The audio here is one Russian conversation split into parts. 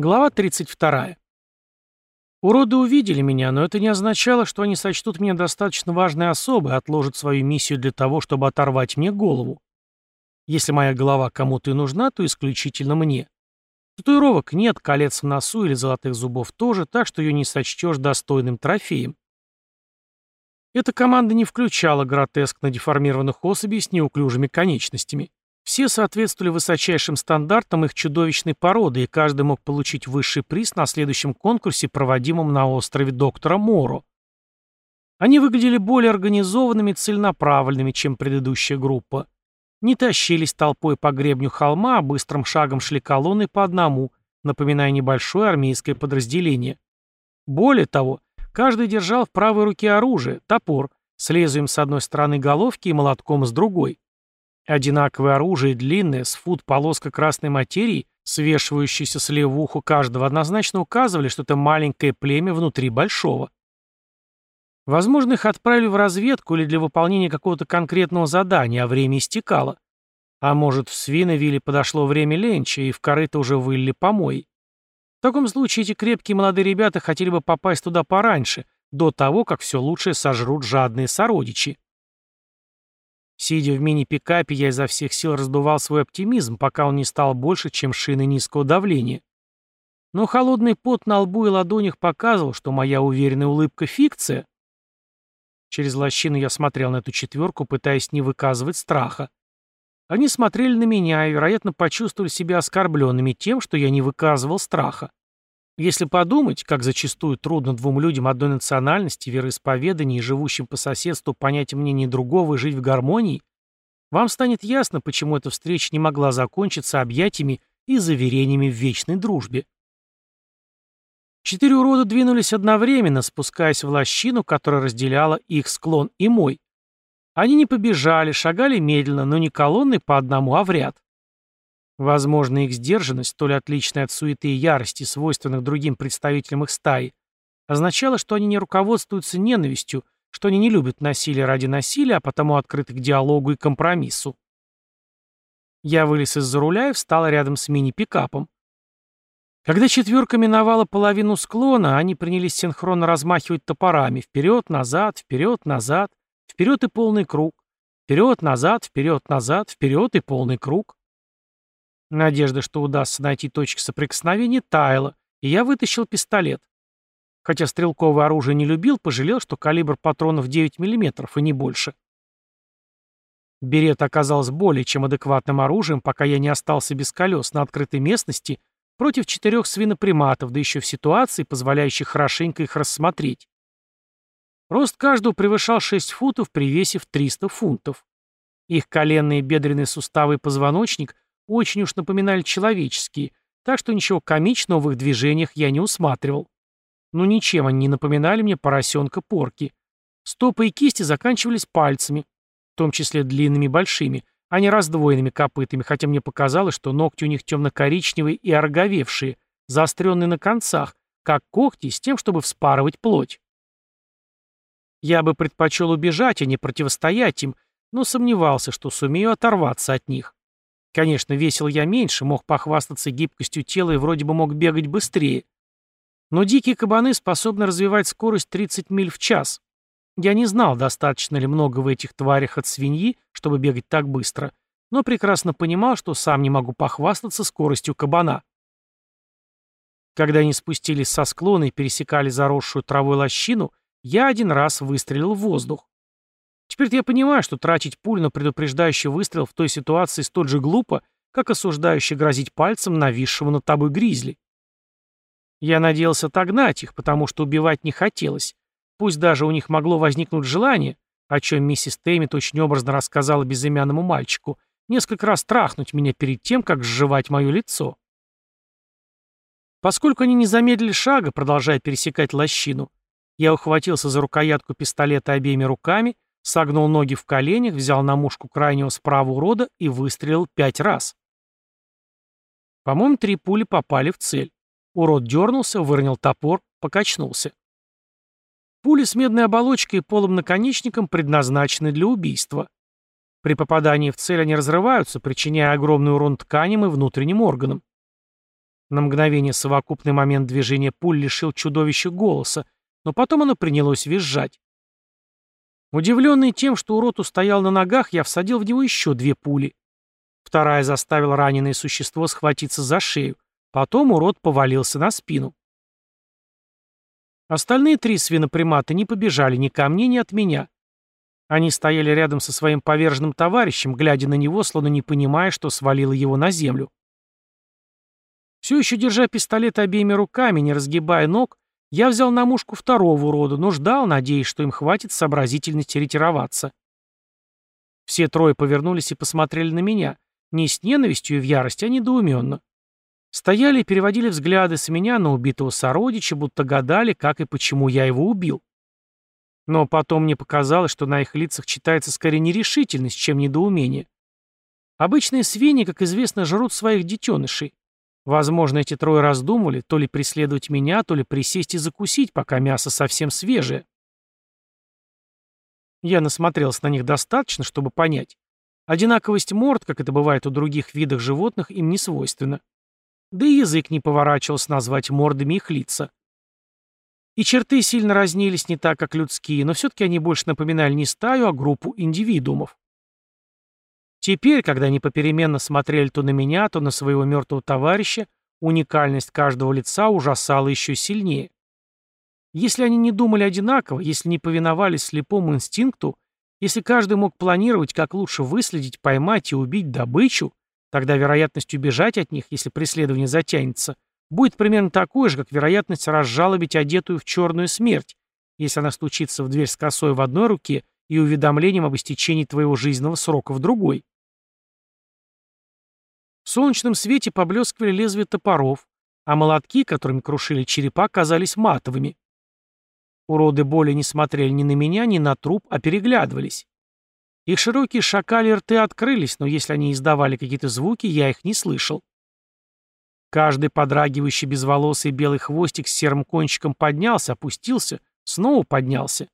Глава 32. Уроды увидели меня, но это не означало, что они сочтут меня достаточно важной особой и отложат свою миссию для того, чтобы оторвать мне голову. Если моя голова кому-то и нужна, то исключительно мне. Татуировок нет, колец в носу или золотых зубов тоже, так что ее не сочтешь достойным трофеем. Эта команда не включала гротескно деформированных особей с неуклюжими конечностями. Все соответствовали высочайшим стандартам их чудовищной породы, и каждый мог получить высший приз на следующем конкурсе, проводимом на острове доктора Моро. Они выглядели более организованными и целенаправленными, чем предыдущая группа. Не тащились толпой по гребню холма, а быстрым шагом шли колонны по одному, напоминая небольшое армейское подразделение. Более того, каждый держал в правой руке оружие, топор, с лезвием с одной стороны головки и молотком с другой. Одинаковое оружие, длинное, с фут полоска красной материи, свешивающаяся с левого каждого, однозначно указывали, что это маленькое племя внутри большого. Возможно, их отправили в разведку или для выполнения какого-то конкретного задания, а время истекало. А может, в Свиновиле подошло время ленча, и в корыто уже вылили помой. В таком случае эти крепкие молодые ребята хотели бы попасть туда пораньше, до того, как все лучшее сожрут жадные сородичи. Сидя в мини-пикапе, я изо всех сил раздувал свой оптимизм, пока он не стал больше, чем шины низкого давления. Но холодный пот на лбу и ладонях показывал, что моя уверенная улыбка — фикция. Через лощину я смотрел на эту четверку, пытаясь не выказывать страха. Они смотрели на меня и, вероятно, почувствовали себя оскорбленными тем, что я не выказывал страха. Если подумать, как зачастую трудно двум людям одной национальности, вероисповедания и живущим по соседству понять мнение другого и жить в гармонии, вам станет ясно, почему эта встреча не могла закончиться объятиями и заверениями в вечной дружбе. Четыре урода двинулись одновременно, спускаясь в лощину, которая разделяла их склон и мой. Они не побежали, шагали медленно, но не колонной по одному, а в ряд. Возможно, их сдержанность, столь отличная от суеты и ярости, свойственных другим представителям их стаи, означала, что они не руководствуются ненавистью, что они не любят насилие ради насилия, а потому открыты к диалогу и компромиссу. Я вылез из-за руля и встал рядом с мини-пикапом. Когда четверка миновала половину склона, они принялись синхронно размахивать топорами вперед, назад, вперед, и полный круг, вперед, назад, вперед, назад, вперед и полный круг. Надежда, что удастся найти точки соприкосновения, таяла, и я вытащил пистолет. Хотя стрелковое оружие не любил, пожалел, что калибр патронов 9 мм и не больше. Берет оказалось более чем адекватным оружием, пока я не остался без колес на открытой местности против четырех свиноприматов, да еще в ситуации, позволяющей хорошенько их рассмотреть. Рост каждого превышал 6 футов при весе в 300 фунтов. Их коленные бедренные суставы и позвоночник – очень уж напоминали человеческие, так что ничего комичного в их движениях я не усматривал. Но ничем они не напоминали мне поросенка порки. Стопы и кисти заканчивались пальцами, в том числе длинными большими, а не раздвоенными копытами, хотя мне показалось, что ногти у них темно-коричневые и ороговевшие, заостренные на концах, как когти, с тем, чтобы вспарывать плоть. Я бы предпочел убежать, а не противостоять им, но сомневался, что сумею оторваться от них. Конечно, весил я меньше, мог похвастаться гибкостью тела и вроде бы мог бегать быстрее. Но дикие кабаны способны развивать скорость 30 миль в час. Я не знал, достаточно ли много в этих тварях от свиньи, чтобы бегать так быстро, но прекрасно понимал, что сам не могу похвастаться скоростью кабана. Когда они спустились со склона и пересекали заросшую травой лощину, я один раз выстрелил в воздух. Теперь я понимаю, что тратить пуль на предупреждающий выстрел в той ситуации столь же глупо, как осуждающий грозить пальцем нависшему над тобой гризли. Я надеялся отогнать их, потому что убивать не хотелось. Пусть даже у них могло возникнуть желание, о чем миссис Тэммит очень образно рассказала безымянному мальчику, несколько раз трахнуть меня перед тем, как сживать мое лицо. Поскольку они не замедлили шага, продолжая пересекать лощину, я ухватился за рукоятку пистолета обеими руками, согнул ноги в коленях, взял на мушку крайнего справа урода и выстрелил пять раз. По-моему, три пули попали в цель. Урод дернулся, выронил топор, покачнулся. Пули с медной оболочкой и полым наконечником предназначены для убийства. При попадании в цель они разрываются, причиняя огромный урон тканям и внутренним органам. На мгновение совокупный момент движения пуль лишил чудовища голоса, но потом оно принялось визжать. Удивленный тем, что урод устоял на ногах, я всадил в него еще две пули. Вторая заставила раненое существо схватиться за шею. Потом урод повалился на спину. Остальные три свинопримата не побежали ни ко мне, ни от меня. Они стояли рядом со своим поверженным товарищем, глядя на него, словно не понимая, что свалило его на землю. Все еще держа пистолет обеими руками, не разгибая ног, я взял на мушку второго урода, но ждал, надеясь, что им хватит сообразительности ретироваться. Все трое повернулись и посмотрели на меня, не с ненавистью и в ярости, а недоуменно. Стояли и переводили взгляды с меня на убитого сородича, будто гадали, как и почему я его убил. Но потом мне показалось, что на их лицах читается скорее нерешительность, чем недоумение. Обычные свиньи, как известно, жрут своих детенышей. Возможно, эти трое раздумывали, то ли преследовать меня, то ли присесть и закусить, пока мясо совсем свежее. Я насмотрелся на них достаточно, чтобы понять. Одинаковость морд, как это бывает у других видов животных, им не свойственна. Да и язык не поворачивался назвать мордами их лица. И черты сильно разнились не так, как людские, но все-таки они больше напоминали не стаю, а группу индивидуумов. Теперь, когда они попеременно смотрели то на меня, то на своего мертвого товарища, уникальность каждого лица ужасала еще сильнее. Если они не думали одинаково, если не повиновались слепому инстинкту, если каждый мог планировать, как лучше выследить, поймать и убить добычу, тогда вероятность убежать от них, если преследование затянется, будет примерно такой же, как вероятность разжалобить одетую в черную смерть, если она стучится в дверь с косой в одной руке и уведомлением об истечении твоего жизненного срока в другой. В солнечном свете поблескивали лезвия топоров, а молотки, которыми крушили черепа, казались матовыми. Уроды боли не смотрели ни на меня, ни на труп, а переглядывались. Их широкие шакали рты открылись, но если они издавали какие-то звуки, я их не слышал. Каждый подрагивающий безволосый белый хвостик с серым кончиком поднялся, опустился, снова поднялся.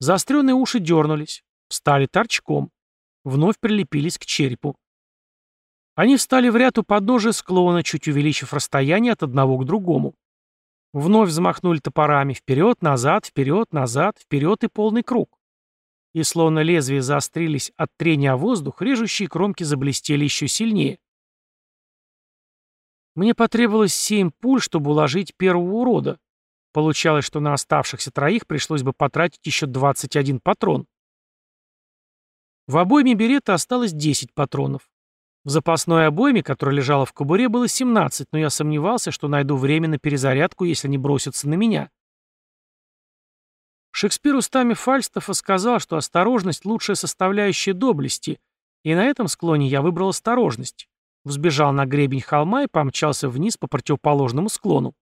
Заостренные уши дернулись, встали торчком, вновь прилепились к черепу. Они встали в ряд у подножия склона, чуть увеличив расстояние от одного к другому. Вновь взмахнули топорами вперед, назад, вперед, назад, вперед и полный круг. И словно лезвия заострились от трения о воздух, режущие кромки заблестели еще сильнее. Мне потребовалось семь пуль, чтобы уложить первого урода. Получалось, что на оставшихся троих пришлось бы потратить еще 21 патрон. В обойме берета осталось 10 патронов. В запасной обойме, которая лежала в кобуре, было 17, но я сомневался, что найду время на перезарядку, если они бросятся на меня. Шекспир устами Фальстафа сказал, что осторожность – лучшая составляющая доблести, и на этом склоне я выбрал осторожность взбежал на гребень холма и помчался вниз по противоположному склону.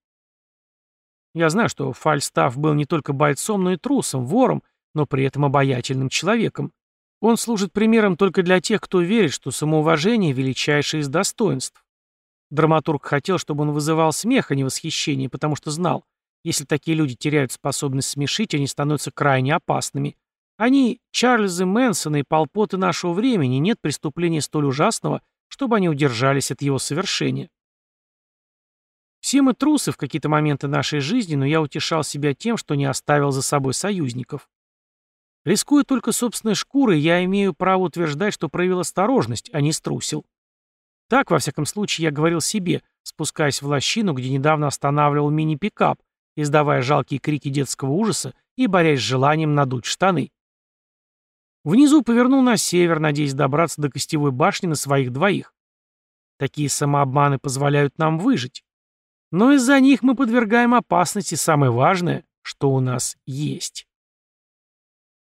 Я знаю, что Фальстаф был не только бойцом, но и трусом, вором, но при этом обаятельным человеком. Он служит примером только для тех, кто верит, что самоуважение – величайшее из достоинств. Драматург хотел, чтобы он вызывал смех, а не восхищение, потому что знал, если такие люди теряют способность смешить, они становятся крайне опасными. Они – Чарльзы Мэнсона и полпоты нашего времени, нет преступления столь ужасного – чтобы они удержались от его совершения. Все мы трусы в какие-то моменты нашей жизни, но я утешал себя тем, что не оставил за собой союзников. Рискуя только собственной шкурой, я имею право утверждать, что проявил осторожность, а не струсил. Так, во всяком случае, я говорил себе, спускаясь в лощину, где недавно останавливал мини-пикап, издавая жалкие крики детского ужаса и борясь с желанием надуть штаны. Внизу повернул на север, надеясь добраться до костевой башни на своих двоих. Такие самообманы позволяют нам выжить. Но из-за них мы подвергаем опасности самое важное, что у нас есть.